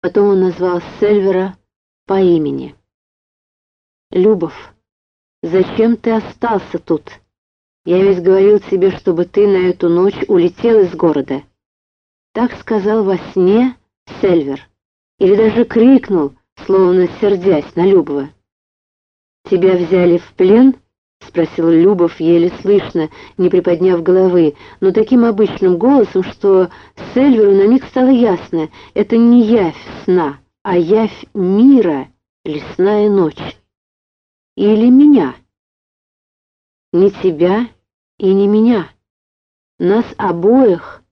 Потом он назвал Сельвера по имени. «Любов, зачем ты остался тут? Я ведь говорил тебе, чтобы ты на эту ночь улетел из города». Так сказал во сне Сельвер, или даже крикнул, словно сердясь на Любова. «Тебя взяли в плен?» — спросил Любов еле слышно, не приподняв головы, но таким обычным голосом, что Сельверу на миг стало ясно — это не явь сна, а явь мира, лесная ночь. Или меня. Не тебя и не меня. Нас обоих.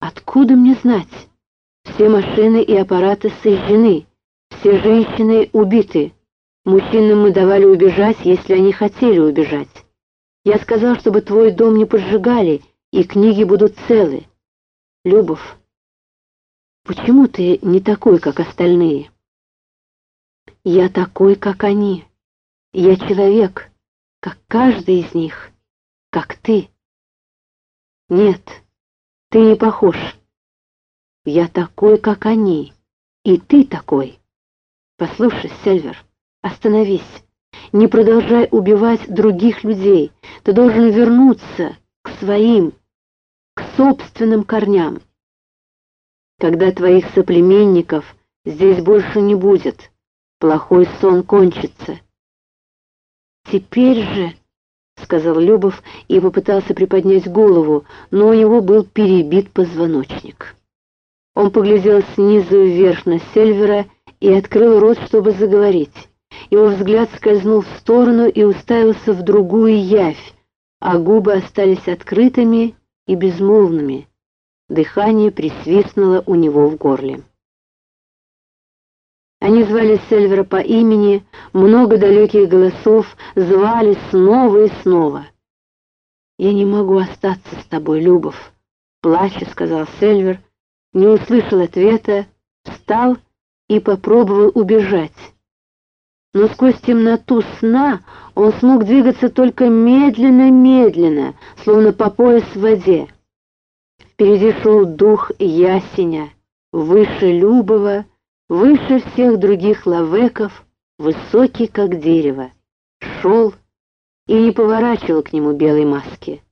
Откуда мне знать? Все машины и аппараты сожжены, все женщины убиты. Мужчинам мы давали убежать, если они хотели убежать. Я сказал, чтобы твой дом не поджигали, и книги будут целы. Любов, почему ты не такой, как остальные? Я такой, как они. Я человек, как каждый из них, как ты. Нет, ты не похож. Я такой, как они, и ты такой. Послушай, Сельвер, Остановись. Не продолжай убивать других людей. Ты должен вернуться к своим, к собственным корням. Когда твоих соплеменников здесь больше не будет, плохой сон кончится. Теперь же, — сказал Любов и попытался приподнять голову, но у него был перебит позвоночник. Он поглядел снизу вверх на Сельвера и открыл рот, чтобы заговорить. Его взгляд скользнул в сторону и уставился в другую явь, а губы остались открытыми и безмолвными. Дыхание присвистнуло у него в горле. Они звали Сельвера по имени, много далеких голосов звали снова и снова. «Я не могу остаться с тобой, Любов», — плача сказал Сельвер, не услышал ответа, встал и попробовал убежать но сквозь темноту сна он смог двигаться только медленно-медленно, словно по пояс в воде. Впереди шел дух ясеня, выше Любова, выше всех других лавеков, высокий, как дерево. Шел и не поворачивал к нему белой маски.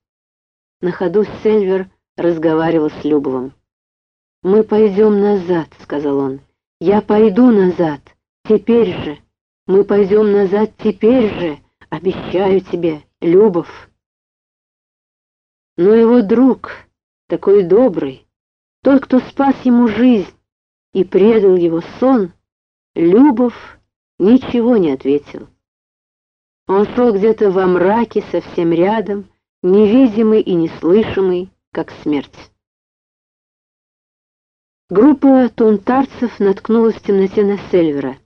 На ходу Сельвер разговаривал с Любовым. «Мы пойдем назад», — сказал он. «Я пойду назад, теперь же». Мы пойдем назад теперь же, обещаю тебе, Любов. Но его друг, такой добрый, тот, кто спас ему жизнь и предал его сон, Любов ничего не ответил. Он шел где-то во мраке, совсем рядом, невидимый и неслышимый, как смерть. Группа тунтарцев наткнулась в темноте на Сельвера.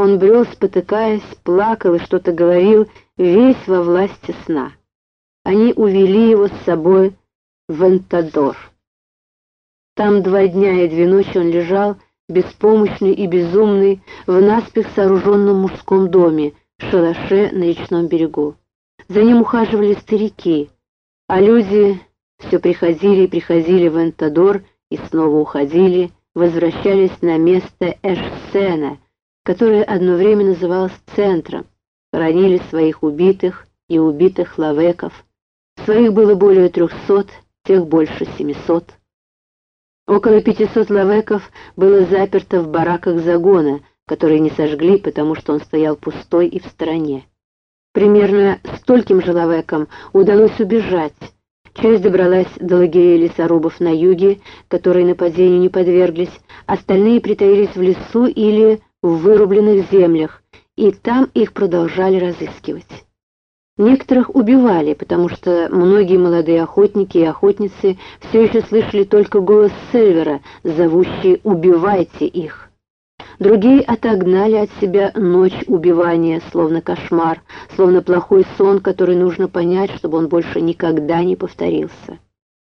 Он брел, спотыкаясь, плакал и что-то говорил, весь во власти сна. Они увели его с собой в Энтадор. Там два дня и две ночи он лежал, беспомощный и безумный, в наспех сооруженном мужском доме, шалаше на речном берегу. За ним ухаживали старики, а люди все приходили и приходили в Энтадор и снова уходили, возвращались на место Эшсена — которое одно время называлось центром, хоронили своих убитых и убитых лавеков. Своих было более трехсот, тех больше семисот. Около пятисот лавеков было заперто в бараках загона, которые не сожгли, потому что он стоял пустой и в стороне. Примерно стольким же лавекам удалось убежать. Часть добралась до лагерей лесорубов на юге, которые нападению не подверглись, остальные притаились в лесу или в вырубленных землях, и там их продолжали разыскивать. Некоторых убивали, потому что многие молодые охотники и охотницы все еще слышали только голос Сельвера, зовущий «убивайте их». Другие отогнали от себя ночь убивания, словно кошмар, словно плохой сон, который нужно понять, чтобы он больше никогда не повторился.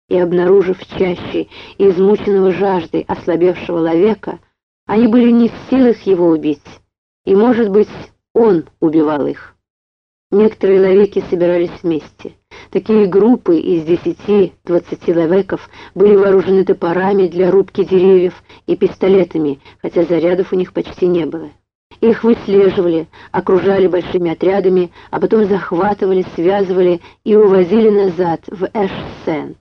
И обнаружив чаще измученного жаждой ослабевшего ловека, они были не в силах его убить, и, может быть, он убивал их. Некоторые ловеки собирались вместе. Такие группы из десяти-двадцати лавеков были вооружены топорами для рубки деревьев и пистолетами, хотя зарядов у них почти не было. Их выслеживали, окружали большими отрядами, а потом захватывали, связывали и увозили назад в Эш-Сен.